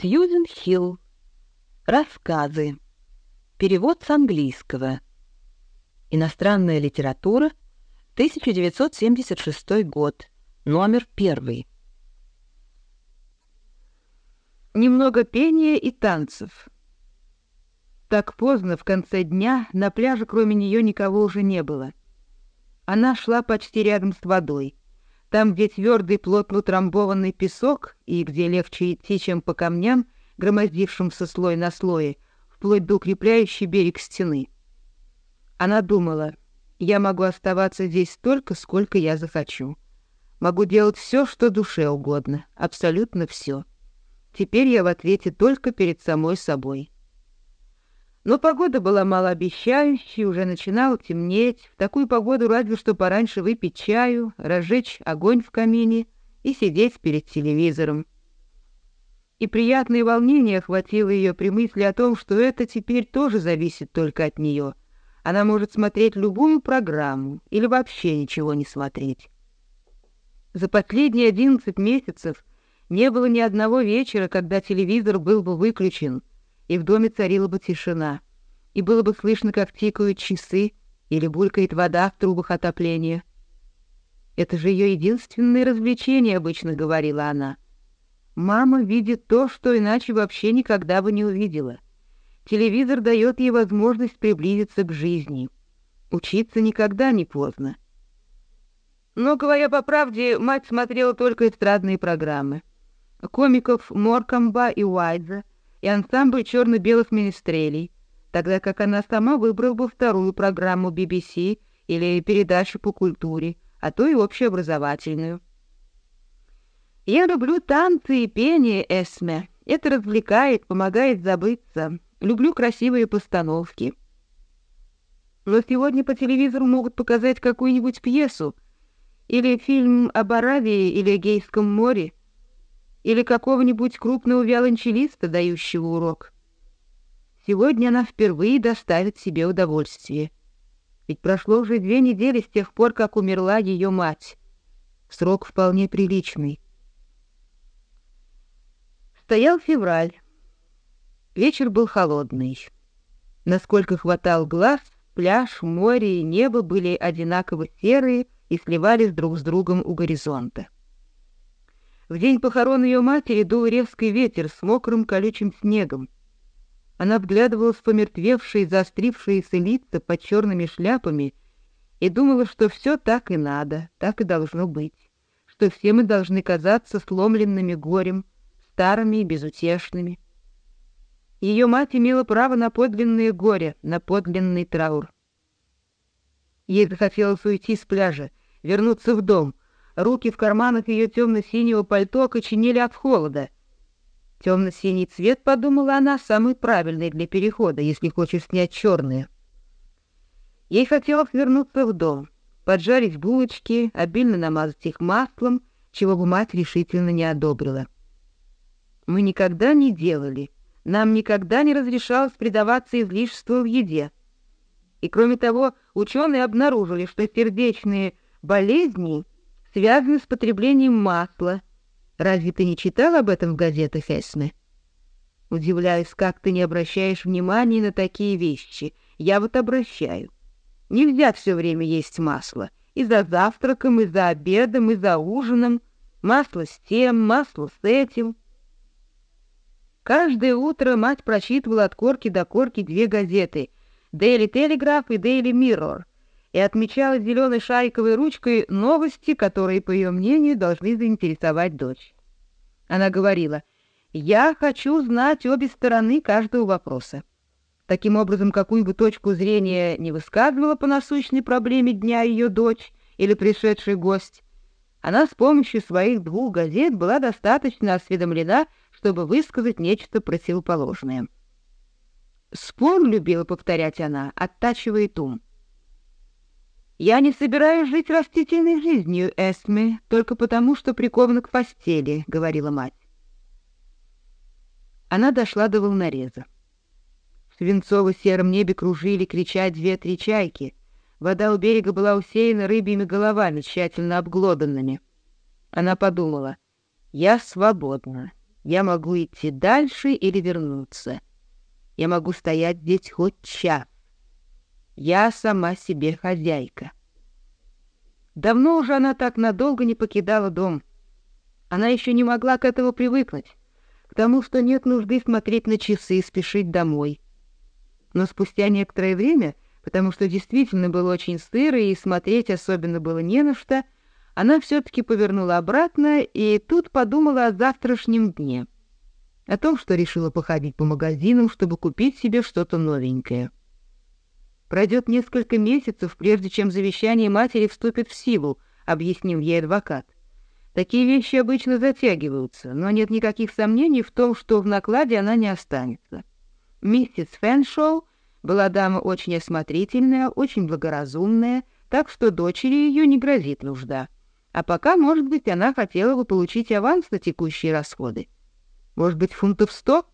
Сьюзен Хилл. Рассказы. Перевод с английского. Иностранная литература. 1976 год. Номер первый. Немного пения и танцев. Так поздно, в конце дня, на пляже кроме нее никого уже не было. Она шла почти рядом с водой. Там, где твердый плотно утрамбованный песок и где легче идти, чем по камням, громоздившимся слой на слое, вплоть до укрепляющей берег стены. Она думала, я могу оставаться здесь столько, сколько я захочу. Могу делать все, что душе угодно, абсолютно все. Теперь я в ответе только перед самой собой. Но погода была малообещающей, уже начинало темнеть. В такую погоду разве что пораньше выпить чаю, разжечь огонь в камине и сидеть перед телевизором. И приятное волнение охватило ее при мысли о том, что это теперь тоже зависит только от нее. Она может смотреть любую программу или вообще ничего не смотреть. За последние 11 месяцев не было ни одного вечера, когда телевизор был бы выключен — и в доме царила бы тишина, и было бы слышно, как тикают часы или булькает вода в трубах отопления. Это же ее единственное развлечение, обычно говорила она. Мама видит то, что иначе вообще никогда бы не увидела. Телевизор дает ей возможность приблизиться к жизни. Учиться никогда не поздно. Но, говоря по правде, мать смотрела только эстрадные программы. Комиков Моркомба и Уайдза, и ансамбль черно-белых министрелей, тогда как она сама выбрала бы вторую программу BBC или передачу по культуре, а то и общеобразовательную. Я люблю танцы и пение, Эсме. Это развлекает, помогает забыться. Люблю красивые постановки. Но сегодня по телевизору могут показать какую-нибудь пьесу или фильм об Аравии или Гейском море, или какого-нибудь крупного виолончелиста, дающего урок. Сегодня она впервые доставит себе удовольствие. Ведь прошло уже две недели с тех пор, как умерла ее мать. Срок вполне приличный. Стоял февраль. Вечер был холодный. Насколько хватал глаз, пляж, море и небо были одинаково серые и сливались друг с другом у горизонта. В день похорон ее матери дул резкий ветер с мокрым колючим снегом. Она обглядывалась помертвевшие, заострившиеся лица под черными шляпами и думала, что все так и надо, так и должно быть, что все мы должны казаться сломленными горем, старыми и безутешными. Ее мать имела право на подлинное горе, на подлинный траур. Ей захотелось уйти с пляжа, вернуться в дом, Руки в карманах ее темно-синего пальто коченели от холода. Темно-синий цвет, подумала она, самый правильный для перехода, если хочешь снять черные. Ей хотелось вернуться в дом, поджарить булочки, обильно намазать их маслом, чего бы мать решительно не одобрила. Мы никогда не делали. Нам никогда не разрешалось предаваться излишеству в еде. И кроме того, ученые обнаружили, что сердечные болезни — связаны с потреблением масла. Разве ты не читал об этом в газетах, Эсме? Удивляюсь, как ты не обращаешь внимания на такие вещи. Я вот обращаю. Нельзя все время есть масло. И за завтраком, и за обедом, и за ужином. Масло с тем, масло с этим. Каждое утро мать прочитывала от корки до корки две газеты — «Дейли Телеграф» и «Дейли Миррор», и отмечала зеленой шариковой ручкой новости, которые, по ее мнению, должны заинтересовать дочь. Она говорила, «Я хочу знать обе стороны каждого вопроса». Таким образом, какую бы точку зрения не высказывала по насущной проблеме дня ее дочь или пришедший гость, она с помощью своих двух газет была достаточно осведомлена, чтобы высказать нечто противоположное. «Спор, — любила повторять она, — оттачивает ум. Я не собираюсь жить растительной жизнью, Эсме, только потому, что прикована к постели, говорила мать. Она дошла до волнореза. В свинцово-сером небе кружили, крича две-три чайки. Вода у берега была усеяна рыбьими головами, тщательно обглоданными. Она подумала, «Я свободна. Я могу идти дальше или вернуться. Я могу стоять здесь хоть час». Я сама себе хозяйка. Давно уже она так надолго не покидала дом. Она еще не могла к этому привыкнуть, к тому, что нет нужды смотреть на часы и спешить домой. Но спустя некоторое время, потому что действительно было очень сыро и смотреть особенно было не на что, она все-таки повернула обратно и тут подумала о завтрашнем дне. О том, что решила походить по магазинам, чтобы купить себе что-то новенькое. — Пройдет несколько месяцев, прежде чем завещание матери вступит в силу, объяснил ей адвокат. Такие вещи обычно затягиваются, но нет никаких сомнений в том, что в накладе она не останется. Миссис Фэншоу была дама очень осмотрительная, очень благоразумная, так что дочери ее не грозит нужда. А пока, может быть, она хотела бы получить аванс на текущие расходы. Может быть, фунтов сто?